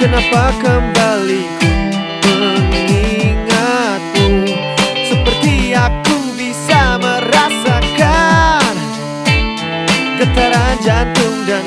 Kenapa kembali ku mengingatmu? Seperti aku bisa merasakan Getaran jantung dan